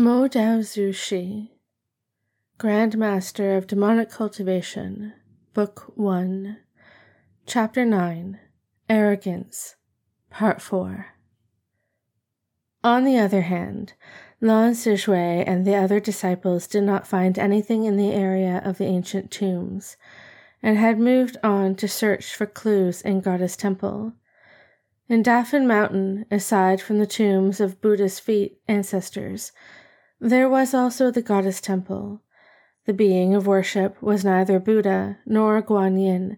Mo Dao Zhu Shi, Grand Master of Demonic Cultivation, Book 1, Chapter 9 Arrogance, Part 4. On the other hand, Lan Sizhui and the other disciples did not find anything in the area of the ancient tombs, and had moved on to search for clues in Goddess Temple. In Dafan Mountain, aside from the tombs of Buddha's feet ancestors, there was also the Goddess Temple. The being of worship was neither Buddha nor Guan Yin,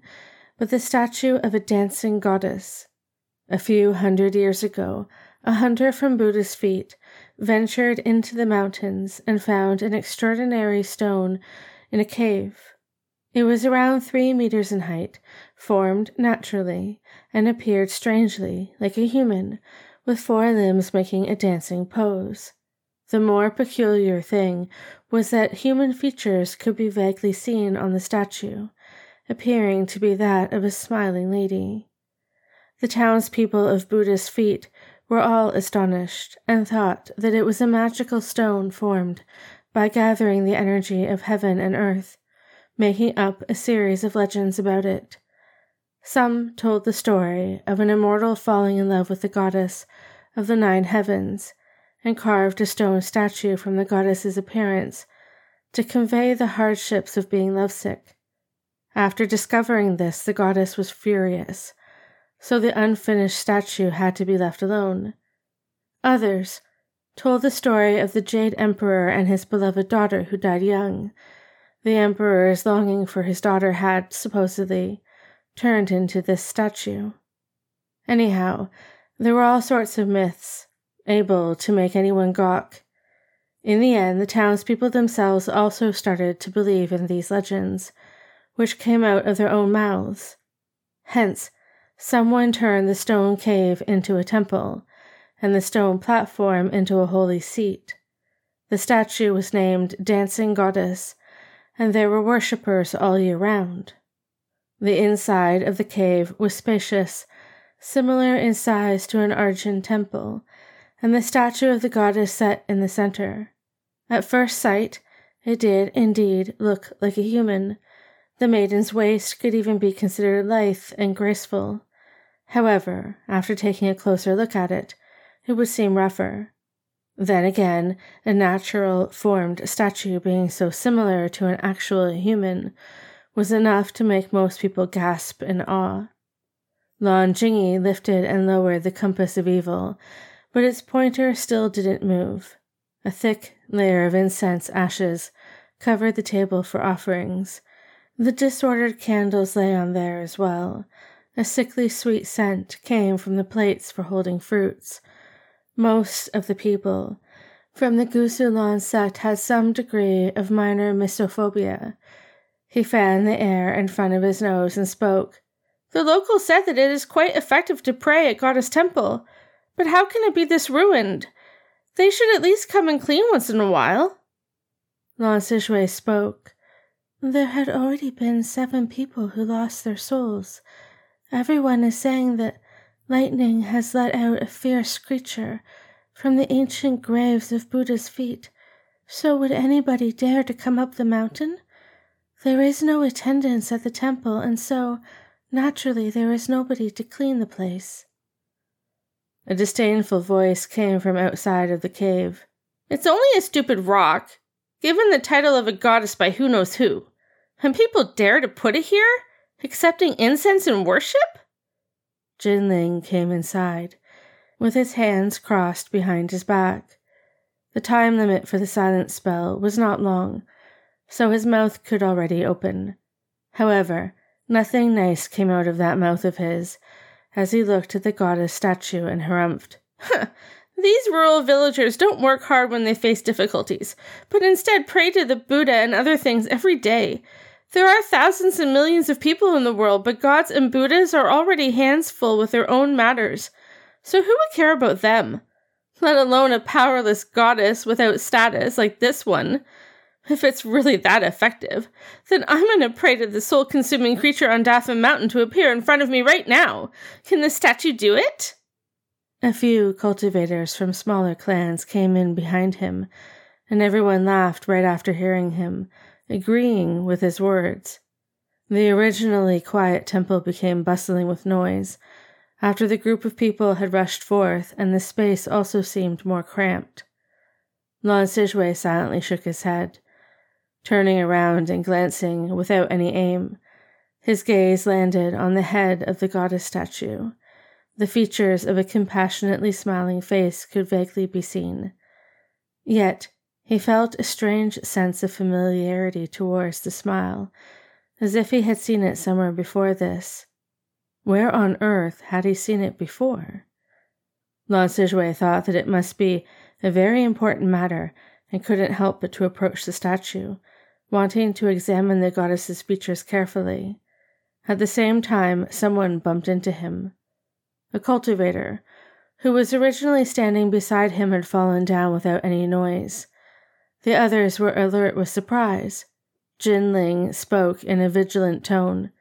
but the statue of a dancing goddess. A few hundred years ago, a hunter from Buddha's feet ventured into the mountains and found an extraordinary stone in a cave. It was around three meters in height, formed naturally, and appeared strangely like a human, with four limbs making a dancing pose. The more peculiar thing was that human features could be vaguely seen on the statue, appearing to be that of a smiling lady. The townspeople of Buddha's feet were all astonished and thought that it was a magical stone formed by gathering the energy of heaven and earth, making up a series of legends about it. Some told the story of an immortal falling in love with the goddess of the nine heavens and carved a stone statue from the goddess's appearance to convey the hardships of being lovesick. After discovering this, the goddess was furious so the unfinished statue had to be left alone. Others told the story of the Jade Emperor and his beloved daughter who died young. The Emperor's longing for his daughter had, supposedly, turned into this statue. Anyhow, there were all sorts of myths, able to make anyone gawk. In the end, the townspeople themselves also started to believe in these legends, which came out of their own mouths. Hence, Someone turned the stone cave into a temple, and the stone platform into a holy seat. The statue was named Dancing Goddess, and there were worshippers all year round. The inside of the cave was spacious, similar in size to an Arjun temple, and the statue of the goddess set in the center. At first sight, it did indeed look like a human. The maiden's waist could even be considered lithe and graceful. However, after taking a closer look at it, it would seem rougher. Then again, a natural formed statue being so similar to an actual human was enough to make most people gasp in awe. Lan Jingyi lifted and lowered the compass of evil, but its pointer still didn't move. A thick layer of incense ashes covered the table for offerings. The disordered candles lay on there as well, a sickly sweet scent came from the plates for holding fruits. Most of the people from the Gusu Lan sect had some degree of minor misophobia. He fanned the air in front of his nose and spoke. The locals said that it is quite effective to pray at Goddess Temple, but how can it be this ruined? They should at least come and clean once in a while. Lan Sizhui spoke. There had already been seven people who lost their souls. Everyone is saying that lightning has let out a fierce creature from the ancient graves of Buddha's feet. So would anybody dare to come up the mountain? There is no attendance at the temple, and so, naturally, there is nobody to clean the place. A disdainful voice came from outside of the cave. It's only a stupid rock, given the title of a goddess by who knows who. And people dare to put it here? accepting incense and worship? Jin Ling came inside, with his hands crossed behind his back. The time limit for the silence spell was not long, so his mouth could already open. However, nothing nice came out of that mouth of his as he looked at the goddess statue and harumphed. These rural villagers don't work hard when they face difficulties, but instead pray to the Buddha and other things every day. There are thousands and millions of people in the world, but gods and Buddhas are already hands full with their own matters. So who would care about them? Let alone a powerless goddess without status like this one. If it's really that effective, then I'm gonna pray to the soul consuming creature on Dafan Mountain to appear in front of me right now. Can the statue do it? A few cultivators from smaller clans came in behind him, and everyone laughed right after hearing him, agreeing with his words. The originally quiet temple became bustling with noise after the group of people had rushed forth, and the space also seemed more cramped. Lan Sizhui silently shook his head, turning around and glancing without any aim. His gaze landed on the head of the goddess statue. The features of a compassionately smiling face could vaguely be seen. Yet he felt a strange sense of familiarity towards the smile, as if he had seen it somewhere before this. Where on earth had he seen it before? Lan Sizhui thought that it must be a very important matter and couldn't help but to approach the statue, wanting to examine the goddess's features carefully. At the same time, someone bumped into him. A cultivator, who was originally standing beside him, had fallen down without any noise. The others were alert with surprise. Jin Ling spoke in a vigilant tone.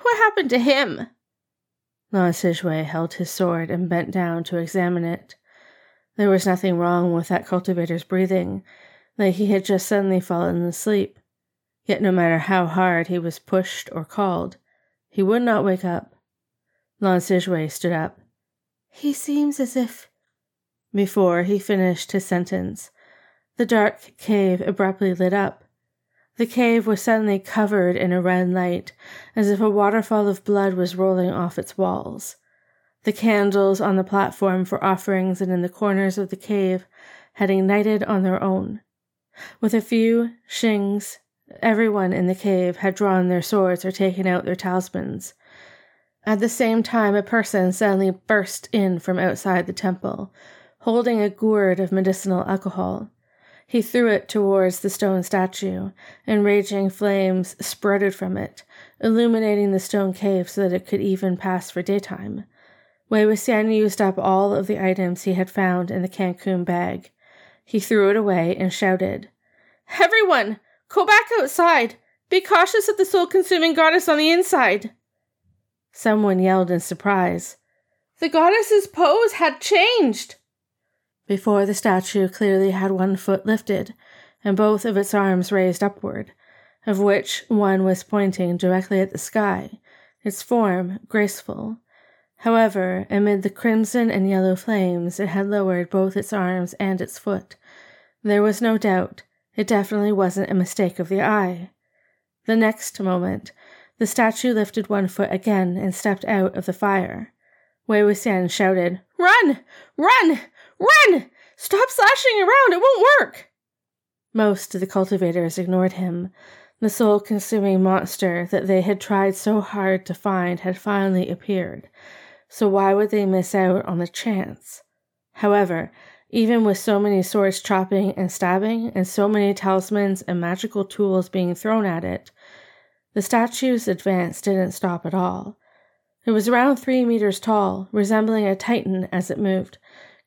What happened to him? Lan Sizhui held his sword and bent down to examine it. There was nothing wrong with that cultivator's breathing, like he had just suddenly fallen asleep. Yet no matter how hard he was pushed or called, he would not wake up. Lan Sizhui stood up. He seems as if. Before he finished his sentence, the dark cave abruptly lit up. The cave was suddenly covered in a red light, as if a waterfall of blood was rolling off its walls. The candles on the platform for offerings and in the corners of the cave had ignited on their own. With a few shings, everyone in the cave had drawn their swords or taken out their talismans. At the same time, a person suddenly burst in from outside the temple, holding a gourd of medicinal alcohol. He threw it towards the stone statue, and raging flames spurted from it, illuminating the stone cave so that it could even pass for daytime. Wei Wuxian used up all of the items he had found in the Qiankun bag. He threw it away and shouted, Everyone, go back outside! Be cautious of the soul consuming goddess on the inside! Someone yelled in surprise. The goddess's pose had changed! Before the statue clearly had one foot lifted and both of its arms raised upward, of which one was pointing directly at the sky, its form graceful. However, amid the crimson and yellow flames, it had lowered both its arms and its foot. There was no doubt, it definitely wasn't a mistake of the eye. The next moment, the statue lifted one foot again and stepped out of the fire. Wei Wuxian shouted, Run! Run! Run! Stop slashing around! It won't work! Most of the cultivators ignored him. The soul consuming monster that they had tried so hard to find had finally appeared so why would they miss out on the chance? However, even with so many swords chopping and stabbing, and so many talismans and magical tools being thrown at it, the statue's advance didn't stop at all. It was around three meters tall, resembling a titan as it moved,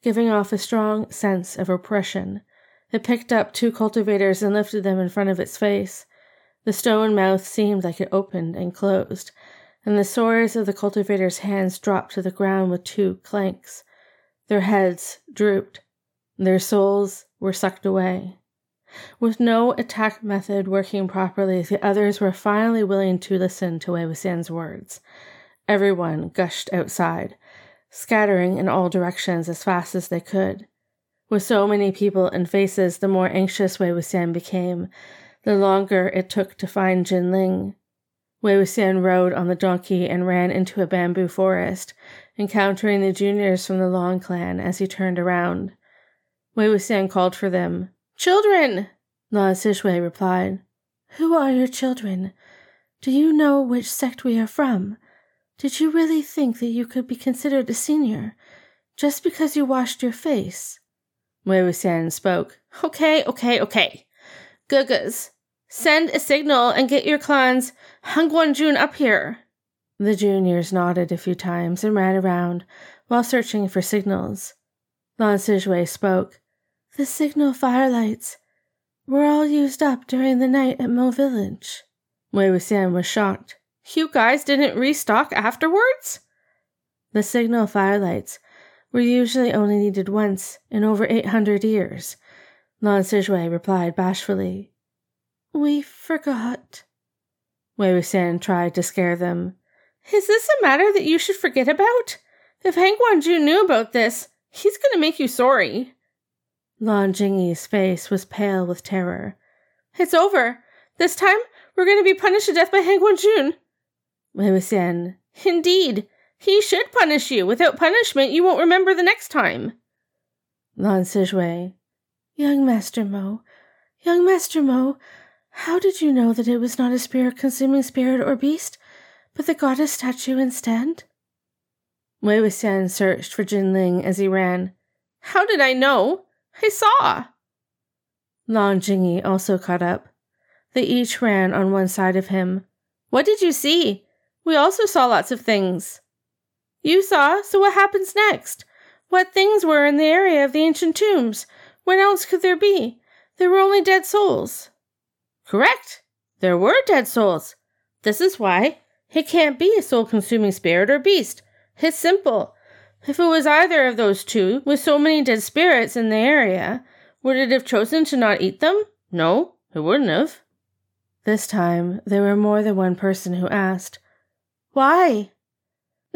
giving off a strong sense of oppression. It picked up two cultivators and lifted them in front of its face. The stone mouth seemed like it opened and closed, and the swords of the cultivators' hands dropped to the ground with two clanks. Their heads drooped. Their souls were sucked away. With no attack method working properly, the others were finally willing to listen to Wei Wuxian's words. Everyone gushed outside, scattering in all directions as fast as they could. With so many people and faces, the more anxious Wei Wuxian became, the longer it took to find Jin Ling. Wei Wuxian rode on the donkey and ran into a bamboo forest, encountering the juniors from the Lan clan as he turned around. Wei Wuxian called for them. Children! Lan Sizhui replied. Who are your children? Do you know which sect we are from? Did you really think that you could be considered a senior just because you washed your face? Wei Wuxian spoke. Okay, okay, okay. Gugas, Send a signal and get your clans Hanguang-jun up here. The juniors nodded a few times and ran around while searching for signals. Lan Sizhui spoke. The signal firelights were all used up during the night at Mo Village. Wei Wuxian was shocked. You guys didn't restock afterwards? The signal firelights were usually only needed once in over 800 years. Lan Sizhui replied bashfully. We forgot. Wei Wuxian tried to scare them. Is this a matter that you should forget about? If Hanguang-jun knew about this, he's going to make you sorry. Lan Jingyi's face was pale with terror. It's over. This time, we're going to be punished to death by Hanguang-jun. Wei Wuxian. Indeed. He should punish you. Without punishment, you won't remember the next time. Lan Sizhui. Young Master Mo, young Master Mo, how did you know that it was not a spirit consuming spirit or beast, but the goddess statue instead? Wei Wuxian searched for Jin Ling as he ran. How did I know? I saw. Lan Jingyi also caught up. They each ran on one side of him. What did you see? We also saw lots of things. You saw, so what happens next? What things were in the area of the ancient tombs? What else could there be? There were only dead souls. Correct. There were dead souls. This is why it can't be a soul consuming spirit or beast. It's simple. If it was either of those two, with so many dead spirits in the area, would it have chosen to not eat them? No, it wouldn't have. This time, there were more than one person who asked, Why?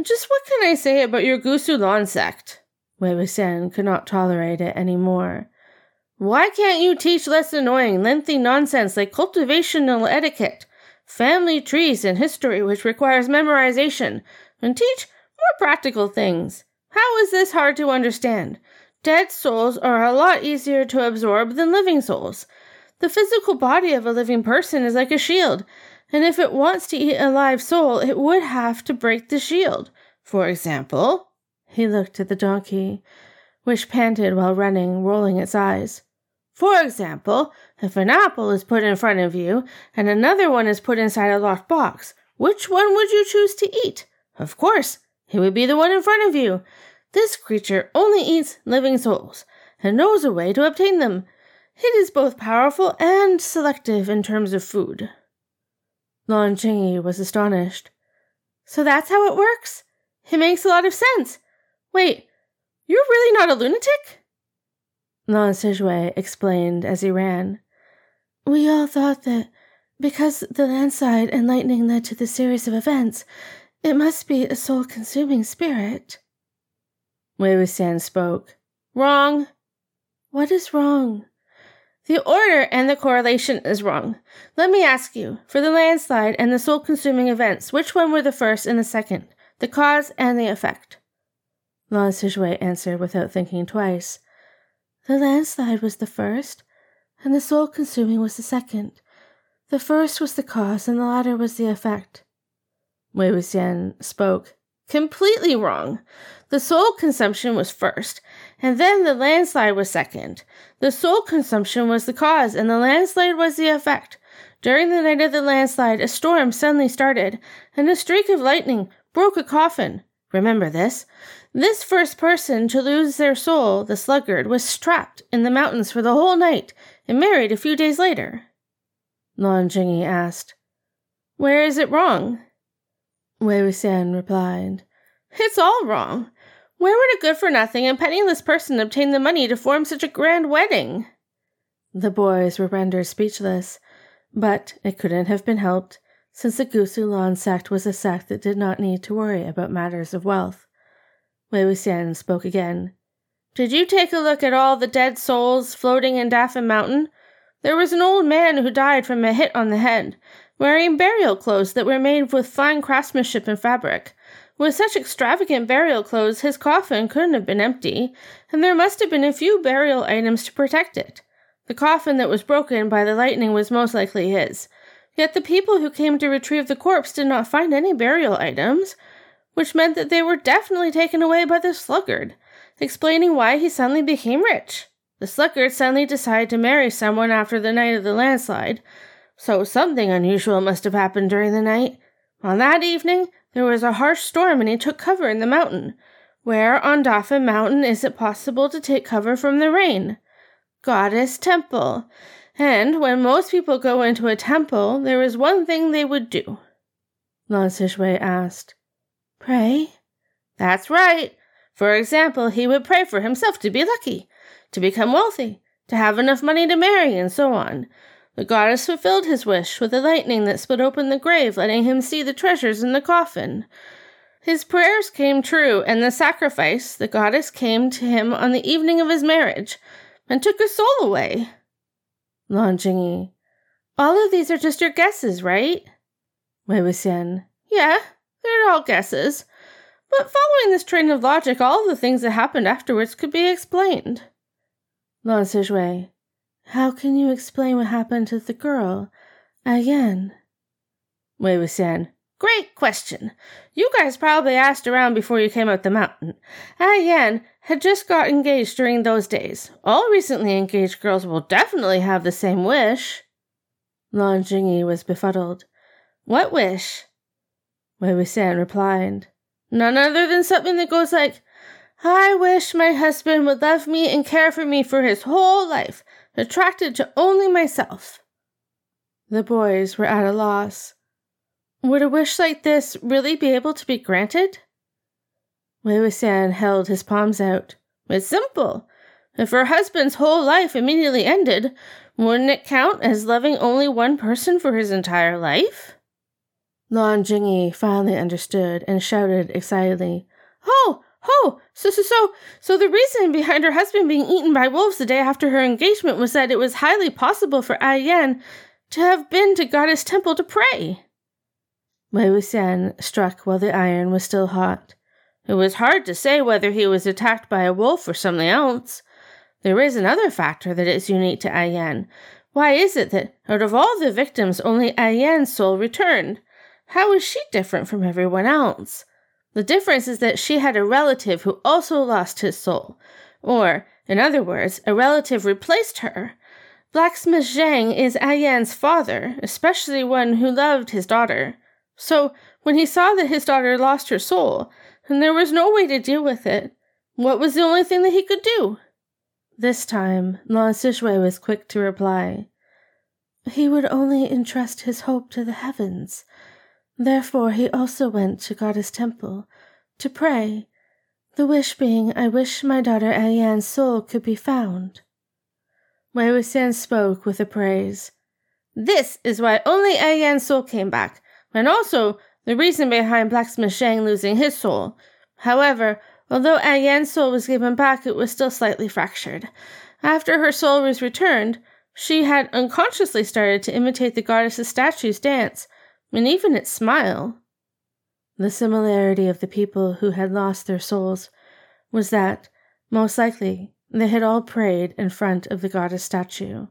Just what can I say about your Gusu Lan sect? Wei Wuxian could not tolerate it any more. Why can't you teach less annoying, lengthy nonsense like cultivational etiquette, family trees, and history which requires memorization, and teach more practical things? How is this hard to understand? Dead souls are a lot easier to absorb than living souls. The physical body of a living person is like a shield, and if it wants to eat a live soul, it would have to break the shield. For example, he looked at the donkey, which panted while running, rolling its eyes. For example, if an apple is put in front of you and another one is put inside a locked box, which one would you choose to eat? Of course, it would be the one in front of you. This creature only eats living souls and knows a way to obtain them. It is both powerful and selective in terms of food. Lan Jingyi was astonished. So that's how it works? It makes a lot of sense. Wait, you're really not a lunatic? Lan explained as he ran. We all thought that because the landslide and lightning led to the series of events, it must be a soul consuming spirit. Wei Wuxian spoke. Wrong. What is wrong? The order and the correlation is wrong. Let me ask you, for the landslide and the soul consuming events, which one were the first and the second? The cause and the effect? Lan Sizhui answered without thinking twice. The landslide was the first, and the soul consuming was the second. The first was the cause, and the latter was the effect. Wei Wuxian spoke. Completely wrong. The soul consumption was first, and then the landslide was second. The soul consumption was the cause, and the landslide was the effect. During the night of the landslide, a storm suddenly started, and a streak of lightning broke a coffin. Remember this. This first person to lose their soul, the sluggard, was strapped in the mountains for the whole night and married a few days later. Lan Jingyi asked, Where is it wrong? Wei Wuxian replied, It's all wrong. Where would a good for nothing and penniless person obtain the money to form such a grand wedding? The boys were rendered speechless, but it couldn't have been helped, since the Gusu Lan sect was a sect that did not need to worry about matters of wealth. Wei Wuxian spoke again. Did you take a look at all the dead souls floating in Dafan Mountain? There was an old man who died from a hit on the head, wearing burial clothes that were made with fine craftsmanship and fabric. With such extravagant burial clothes, his coffin couldn't have been empty, and there must have been a few burial items to protect it. The coffin that was broken by the lightning was most likely his. Yet the people who came to retrieve the corpse did not find any burial items which meant that they were definitely taken away by the sluggard, explaining why he suddenly became rich. The sluggard suddenly decided to marry someone after the night of the landslide, so something unusual must have happened during the night. On that evening, there was a harsh storm and he took cover in the mountain. Where on Dafan Mountain is it possible to take cover from the rain? Goddess Temple. And when most people go into a temple, there is one thing they would do. Lan Sizhui asked, Pray? That's right. For example, he would pray for himself to be lucky, to become wealthy, to have enough money to marry, and so on. The goddess fulfilled his wish with a lightning that split open the grave, letting him see the treasures in the coffin. His prayers came true, and the sacrifice, the goddess came to him on the evening of his marriage and took his soul away. Lan. All of these are just your guesses, right? Wei Wuxian. Yeah, they're all guesses. But following this train of logic, all the things that happened afterwards could be explained. Lan Sizhui. How can you explain what happened to the girl, Ayan? Wei Wuxian. Great question. You guys probably asked around before you came up the mountain. Ah, Ayan had just got engaged during those days. All recently engaged girls will definitely have the same wish. Lan Jingyi was befuddled. What wish? Wei Wuxian replied. None other than something that goes like, I wish my husband would love me and care for me for his whole life, attracted to only myself. The boys were at a loss. Would a wish like this really be able to be granted? Wei Wuxian held his palms out. It's simple. If her husband's whole life immediately ended, wouldn't it count as loving only one person for his entire life? Lan Jingyi finally understood and shouted excitedly, Ho! Ho! so, so, so, so the reason behind her husband being eaten by wolves the day after her engagement was that it was highly possible for Ayan to have been to Goddess Temple to pray. Wei Wuxian struck while the iron was still hot. It was hard to say whether he was attacked by a wolf or something else. There is another factor that is unique to Ayan. Why is it that out of all the victims, only Ayan's soul returned? How is she different from everyone else? The difference is that she had a relative who also lost his soul. Or, in other words, a relative replaced her. Blacksmith Zhang is Ayan's father, especially one who loved his daughter. So, when he saw that his daughter lost her soul, and there was no way to deal with it, what was the only thing that he could do? This time, Lan Sizhui was quick to reply. He would only entrust his hope to the heavens. Therefore, he also went to Goddess Temple to pray, the wish being, I wish my daughter Ayan's soul could be found. Wei Wuxian spoke with appraise. This is why only Ayan's soul came back and also the reason behind Blacksmith Zhang losing his soul. However, although Ayan's soul was given back, it was still slightly fractured. After her soul was returned, she had unconsciously started to imitate the goddess's statue's dance, and even its smile. The similarity of the people who had lost their souls was that, most likely, they had all prayed in front of the goddess statue.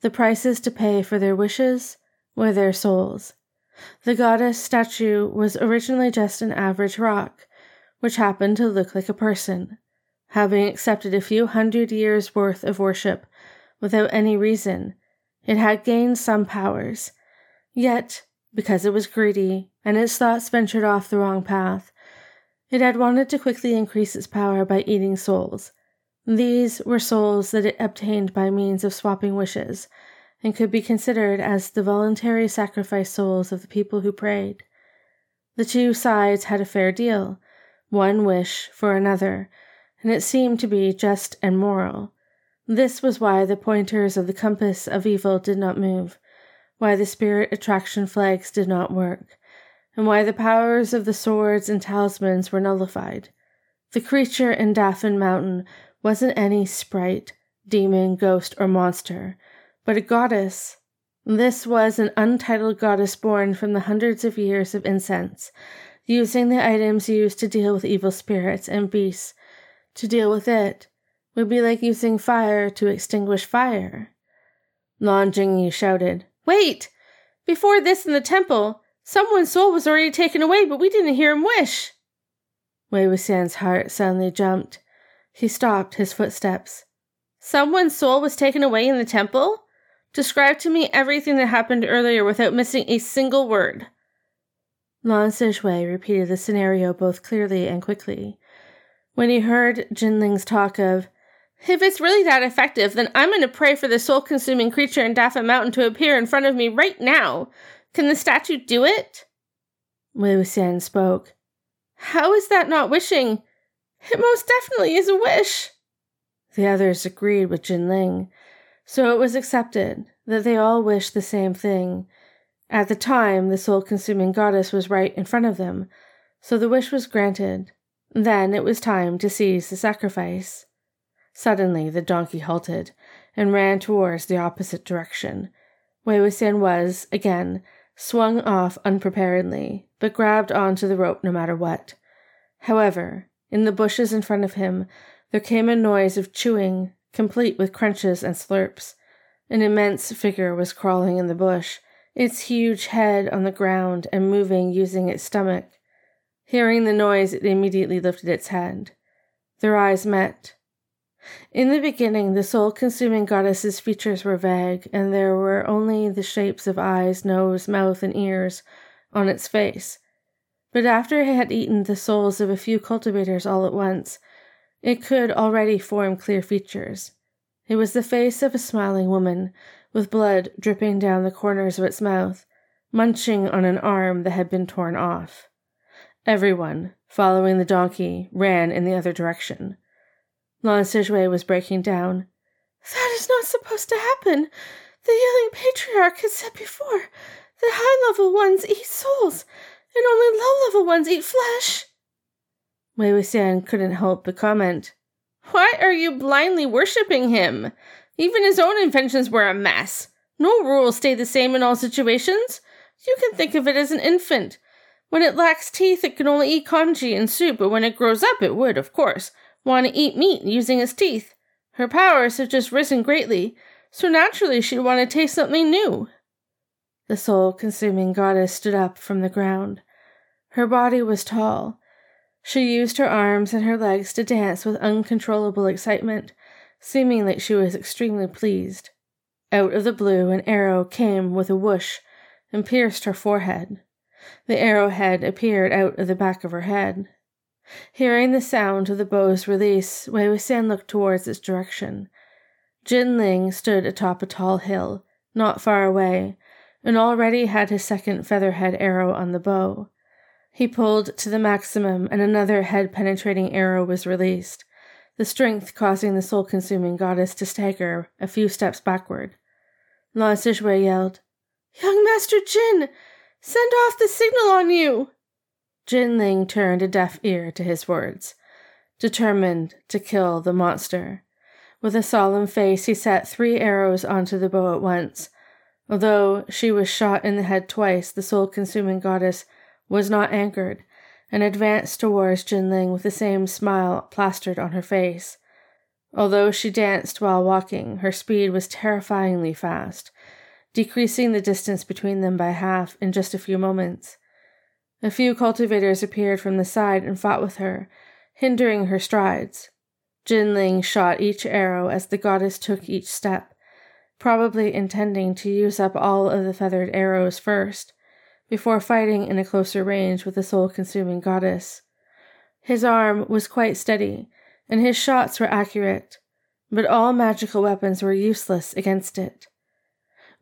The prices to pay for their wishes were their souls, the goddess statue was originally just an average rock, which happened to look like a person. Having accepted a few hundred years' worth of worship without any reason, it had gained some powers. Yet, because it was greedy and its thoughts ventured off the wrong path, it had wanted to quickly increase its power by eating souls. These were souls that it obtained by means of swapping wishes and could be considered as the voluntary sacrifice souls of the people who prayed. The two sides had a fair deal, one wish for another, and it seemed to be just and moral. This was why the pointers of the compass of evil did not move, why the spirit attraction flags did not work, and why the powers of the swords and talismans were nullified. The creature in Dafan Mountain wasn't any sprite, demon, ghost, or monster but a goddess. This was an untitled goddess born from the hundreds of years of incense, using the items used to deal with evil spirits and beasts. To deal with it would be like using fire to extinguish fire. Lan Jingyi shouted, Wait! Before this in the temple, someone's soul was already taken away, but we didn't hear him wish. Wei Wuxian's heart suddenly jumped. He stopped his footsteps. Someone's soul was taken away in the temple? Describe to me everything that happened earlier without missing a single word. Lan Sizhui repeated the scenario both clearly and quickly. When he heard Jin Ling's talk of, If it's really that effective, then I'm going to pray for the soul consuming creature in Dafan Mountain to appear in front of me right now. Can the statue do it? Wuxian spoke. How is that not wishing? It most definitely is a wish. The others agreed with Jin Ling. So it was accepted that they all wished the same thing. At the time, the soul consuming goddess was right in front of them, so the wish was granted. Then it was time to seize the sacrifice. Suddenly, the donkey halted and ran towards the opposite direction. Wei Wuxian was, again, swung off unpreparedly, but grabbed onto the rope no matter what. However, in the bushes in front of him, there came a noise of chewing, complete with crunches and slurps. An immense figure was crawling in the bush, its huge head on the ground and moving using its stomach. Hearing the noise, it immediately lifted its head. Their eyes met. In the beginning, the soul consuming goddess's features were vague, and there were only the shapes of eyes, nose, mouth, and ears on its face. But after it had eaten the souls of a few cultivators all at once, it could already form clear features. It was the face of a smiling woman, with blood dripping down the corners of its mouth, munching on an arm that had been torn off. Everyone, following the donkey, ran in the other direction. Lan Sizhui was breaking down. That is not supposed to happen. The Yiling Patriarch had said before that high level ones eat souls, and only low level ones eat flesh. Wei Wuxian couldn't help but comment. Why are you blindly worshipping him? Even his own inventions were a mess. No rules stay the same in all situations. You can think of it as an infant. When it lacks teeth, it can only eat congee and soup, but when it grows up, it would, of course, want to eat meat using his teeth. Her powers have just risen greatly, so naturally she'd want to taste something new. The soul consuming goddess stood up from the ground. Her body was tall, she used her arms and her legs to dance with uncontrollable excitement, seeming like she was extremely pleased. Out of the blue, an arrow came with a whoosh and pierced her forehead. The arrowhead appeared out of the back of her head. Hearing the sound of the bow's release, Wei Wuxian looked towards its direction. Jin Ling stood atop a tall hill, not far away, and already had his second featherhead arrow on the bow. He pulled to the maximum, and another head penetrating arrow was released, the strength causing the soul consuming goddess to stagger a few steps backward. Lan Sizhui yelled, Young Master Jin, send off the signal on you! Jin Ling turned a deaf ear to his words, determined to kill the monster. With a solemn face, he set three arrows onto the bow at once. Although she was shot in the head twice, the soul consuming goddess was not anchored, and advanced towards Jin Ling with the same smile plastered on her face. Although she danced while walking, her speed was terrifyingly fast, decreasing the distance between them by half in just a few moments. A few cultivators appeared from the side and fought with her, hindering her strides. Jin Ling shot each arrow as the goddess took each step, probably intending to use up all of the feathered arrows first before fighting in a closer range with the soul consuming goddess. His arm was quite steady, and his shots were accurate, but all magical weapons were useless against it.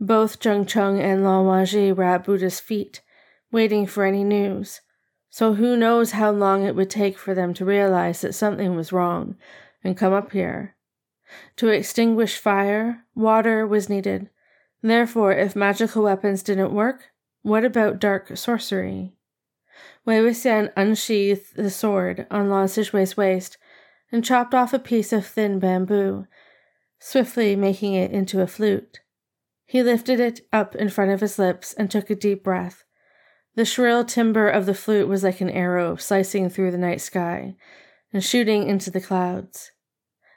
Both Jiang Cheng and Lan Wangji were at Buddha's feet, waiting for any news, so who knows how long it would take for them to realize that something was wrong and come up here. To extinguish fire, water was needed. Therefore, if magical weapons didn't work, what about dark sorcery? Wei Wuxian unsheathed the sword on Lan Sizhui's waist and chopped off a piece of thin bamboo, swiftly making it into a flute. He lifted it up in front of his lips and took a deep breath. The shrill timbre of the flute was like an arrow slicing through the night sky and shooting into the clouds.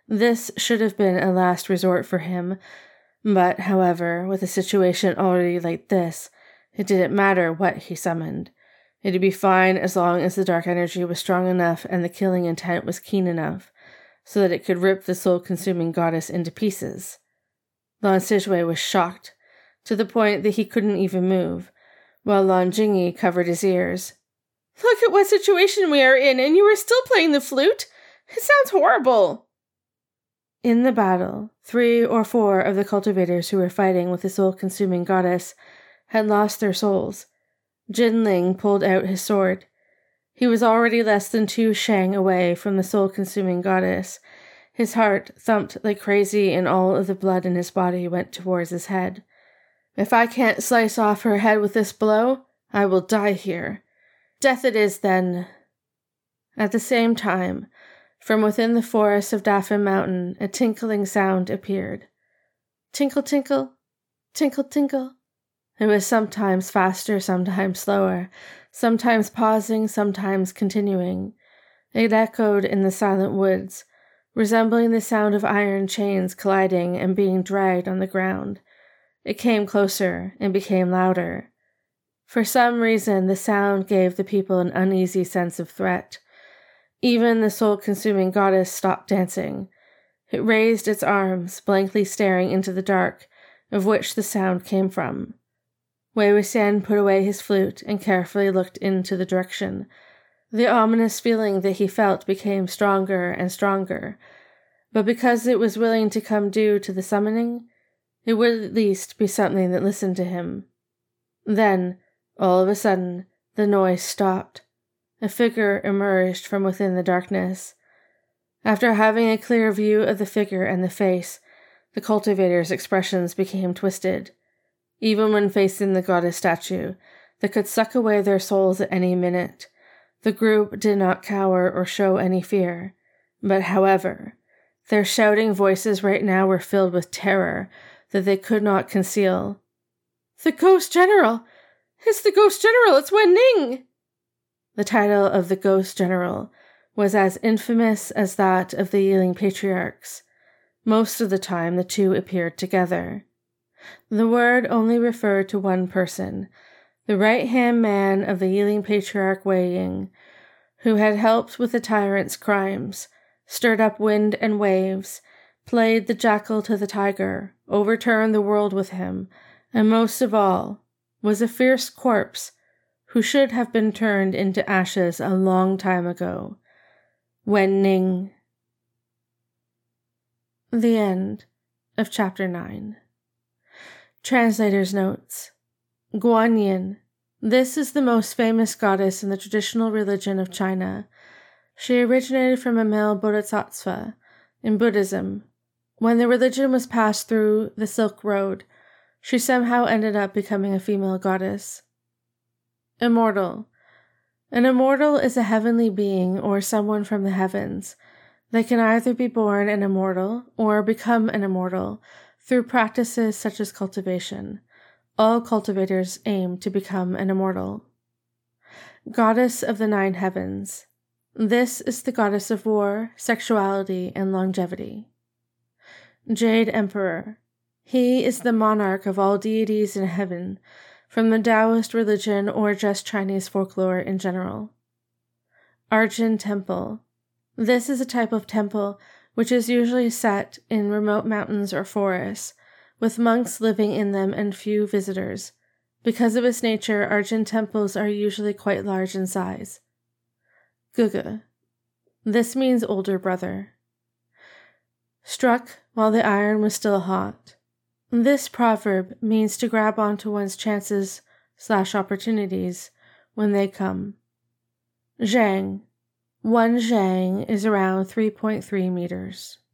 This should have been a last resort for him, but, however, with a situation already like this, it didn't matter what he summoned. It'd be fine as long as the dark energy was strong enough and the killing intent was keen enough, so that it could rip the soul consuming goddess into pieces. Lan Sizhui was shocked, to the point that he couldn't even move, while Lan Jingyi covered his ears. Look at what situation we are in, and you are still playing the flute? It sounds horrible. In the battle, three or four of the cultivators who were fighting with the soul consuming goddess had lost their souls. Jin Ling pulled out his sword. He was already less than two zhang away from the soul consuming goddess. His heart thumped like crazy, and all of the blood in his body went towards his head. If I can't slice off her head with this blow, I will die here. Death it is, then. At the same time, from within the forest of Dafan Mountain, a tinkling sound appeared. Tinkle, tinkle, tinkle, tinkle. It was sometimes faster, sometimes slower, sometimes pausing, sometimes continuing. It echoed in the silent woods, resembling the sound of iron chains colliding and being dragged on the ground. It came closer and became louder. For some reason, the sound gave the people an uneasy sense of threat. Even the soul consuming goddess stopped dancing. It raised its arms, blankly staring into the dark, of which the sound came from. Wei Wuxian put away his flute and carefully looked into the direction. The ominous feeling that he felt became stronger and stronger, but because it was willing to come due to the summoning, it would at least be something that listened to him. Then, all of a sudden, the noise stopped. A figure emerged from within the darkness. After having a clear view of the figure and the face, the cultivator's expressions became twisted. Even when facing the goddess statue, that could suck away their souls at any minute, the group did not cower or show any fear. But however, their shouting voices right now were filled with terror that they could not conceal. The Ghost General! It's the Ghost General! It's Wen Ning! The title of the Ghost General was as infamous as that of the Yiling Patriarchs. Most of the time, the two appeared together. The word only referred to one person, the right hand man of the Yiling Patriarch Wei Ying, who had helped with the tyrant's crimes, stirred up wind and waves, played the jackal to the tiger, overturned the world with him, and most of all, was a fierce corpse who should have been turned into ashes a long time ago. Wen Ning. The end of chapter 9. Translator's notes. Guanyin. This is the most famous goddess in the traditional religion of China. She originated from a male bodhisattva in Buddhism. When the religion was passed through the Silk Road, she somehow ended up becoming a female goddess. Immortal. An immortal is a heavenly being or someone from the heavens. They can either be born an immortal or become an immortal through practices such as cultivation. All cultivators aim to become an immortal. Goddess of the Nine Heavens. This is the goddess of war, sexuality, and longevity. Jade Emperor. He is the monarch of all deities in heaven from the Taoist religion or just Chinese folklore in general. Arjun Temple. This is a type of temple which is usually set in remote mountains or forests, with monks living in them and few visitors. Because of its nature, Arjun temples are usually quite large in size. Guga. This means older brother. Struck while the iron was still hot. This proverb means to grab onto one's chances slash opportunities when they come. Zhang. One zhang is around 3.3 meters.